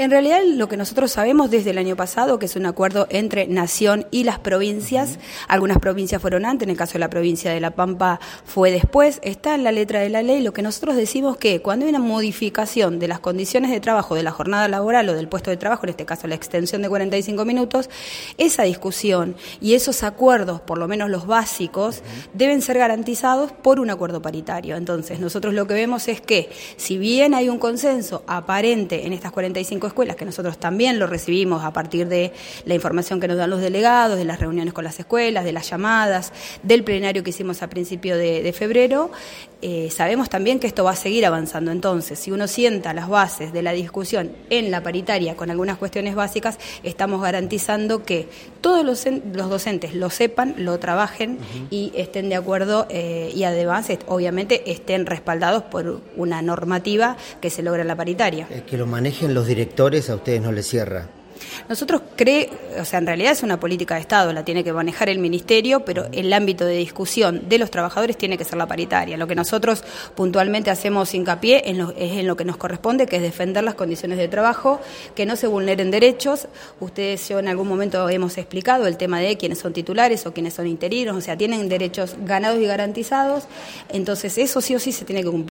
En realidad lo que nosotros sabemos desde el año pasado, que es un acuerdo entre Nación y las provincias, algunas provincias fueron antes, en el caso de la provincia de La Pampa fue después, está en la letra de la ley, lo que nosotros decimos que cuando hay una modificación de las condiciones de trabajo, de la jornada laboral o del puesto de trabajo, en este caso la extensión de 45 minutos, esa discusión y esos acuerdos, por lo menos los básicos, deben ser garantizados por un acuerdo paritario. Entonces, nosotros lo que vemos es que si bien hay un consenso aparente en estas 45 escuelas, que nosotros también lo recibimos a partir de la información que nos dan los delegados, de las reuniones con las escuelas, de las llamadas, del plenario que hicimos a principio de, febrero, eh, sabemos también que esto va a seguir avanzando. Entonces, si uno sienta las bases de la discusión en la paritaria con algunas cuestiones básicas, estamos garantizando que todos los, docentes lo sepan, lo trabajen y estén de acuerdo eh, y además, obviamente, estén respaldados por una normativa que se logra en la paritaria. que lo manejen los directores a ustedes no les cierra. Nosotros cree, o sea, en realidad es una política de Estado, la tiene que manejar el Ministerio, pero el ámbito de discusión de los trabajadores tiene que ser la paritaria. Lo que nosotros puntualmente hacemos hincapié es en lo que nos corresponde, que es defender las condiciones de trabajo, que no se vulneren derechos. Ustedes, yo en algún momento hemos explicado el tema de quiénes son titulares o quiénes son interinos, o sea, tienen derechos ganados y garantizados, entonces eso sí o sí se tiene que cumplir.